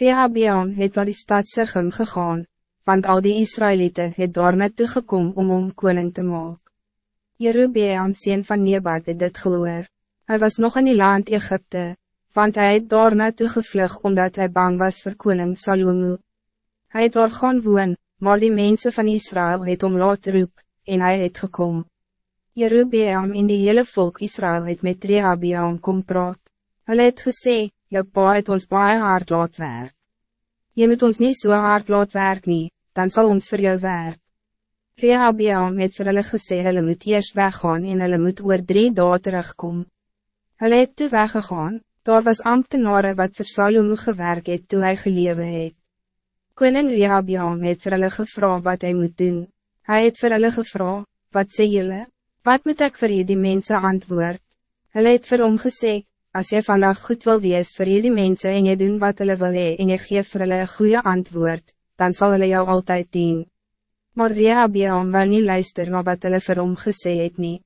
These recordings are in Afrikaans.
Rehabeam het naar die stad Sigim gegaan, want al die Israëlieten het daar naartoe gekom om om koning te maken. Jerubeam sien van Nebat het dit gehoor. Hij was nog in die land Egypte, want hij het daar naartoe gevlug omdat hij bang was voor koning Salomo. Hij het daar gaan woon, maar die mensen van Israël het om laat roep, en hij het gekom. Jerubeam in die hele volk Israël het met Rehabeam kom praat. Hulle het gesê, jou pa het ons baie hard laat werk. Je moet ons niet zo so hard laat werk nie, dan zal ons voor jou werk. Rehabeam het vir hulle gesê hulle moet eers weggaan en hulle moet oor drie dae terugkom. Hulle het toe weggegaan, daar was ambtenaren wat vir Salomo gewerk het toe hy gelewe het. Koning Rehabeam het vir hulle gevra wat hij moet doen. Hij het vir hulle gevra, wat sê julle? Wat moet ik voor die mensen antwoord? Hulle het vir hom gesê, as jy vandaag goed wil wees voor die mensen en je doen wat hulle wil hee, en je geef vir hulle een goede antwoord, dan zal hulle jou altijd dien. Maar Rehabeam wil niet luister naar wat hulle vir hom gesê het nie.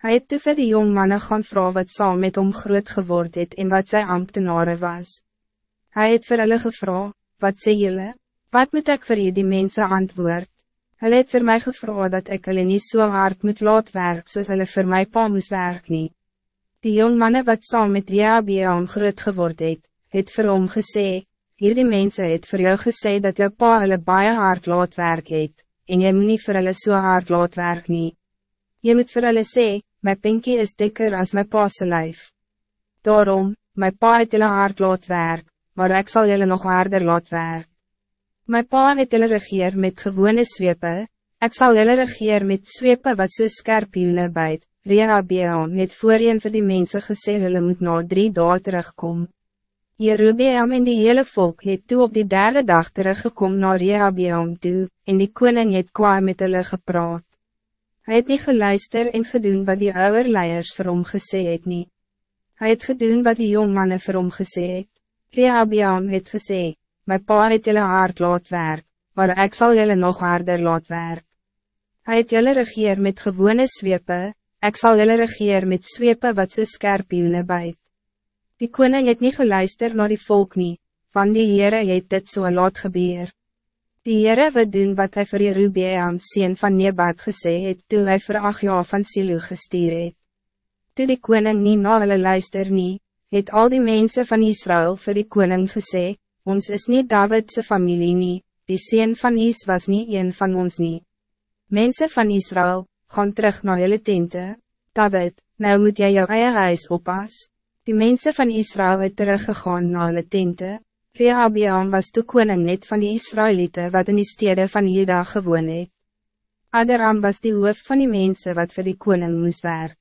Hy het toe vir die jong manne gaan vrouw wat saam met hom groot geword het en wat sy ambtenare was. Hij het vir hulle gevra, wat sê julle? Wat moet ik voor die mensen antwoord? Hulle het vir my gevra dat ik hulle nie so hard moet laat werk soos hulle vir my pa moes werk nie. Die jong mannen wat saam met Rehabeam groot geword het, het vir hom gesê, hierdie mense het vir jou gesê dat jou pa hulle baie hard laat werk het, en jy moet nie vir hulle so hard laat werk nie. Jy moet vir hulle sê, my pinkie is dikker als my pa se lijf. Daarom, my pa het hulle hard laat werk, maar ik zal julle nog harder laat werk. My pa het hulle regeer met gewone zwepe, ik zal hulle regeer met zwepe wat so skerp hielne byt. Rehabeam het voorheen vir die mense gesê hulle moet na drie dagen terugkom. Jerubeam en die hele volk het toe op die derde dag teruggekom na Rehabeam toe, en die koning het kwaai met hulle gepraat. Hij het niet geluister en gedoen wat die oude leiers vir hom gesê het nie. Hy het gedoen wat die jongmannen vir hom gesê het. Rehabeam het gesê, My pa het julle hard laat werk, maar ik zal julle nog harder laat werk. Hij het julle regeer met gewone zwepe, ik zal julle regeer met zwepe wat so skerp hielne byt. Die koning het niet geluister naar die volk nie, van die Heere het dit so laat gebeur. Die Heere wil doen wat hij voor Jerubeam sien van Nebat gesê het, toe hy vir ach jaar van Silo gestuur het. Toe die koning nie na hulle luister nie, het al die mensen van Israël voor die koning gesê, ons is niet Davidse familie nie, die sien van Is was niet een van ons nie. Mensen van Israël, gaan terug naar jullie tente. David, nou moet jij jou eie huis oppas. Die mensen van Israël het teruggegaan naar hulle tente. Rehabeam was toe koning net van die Israëlieten wat in die stede van Juda gewoon het. Aderam was die hoof van die mensen wat voor die koning moest werk.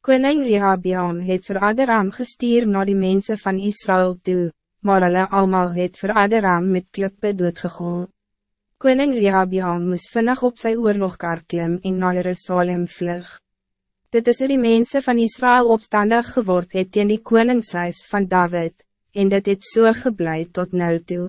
Koning Rehabeam het voor Aderam gestuur naar die mensen van Israël toe maar hulle allemaal het vir Aderam met klippe doodgegaan. Koning Rehabeam moes vinnig op sy oorlogkar klim en na Jerusalem vlug. Dit is hoe die mense van Israël opstandig geword het teen die koningshuis van David, en dit het so geblei tot nou toe.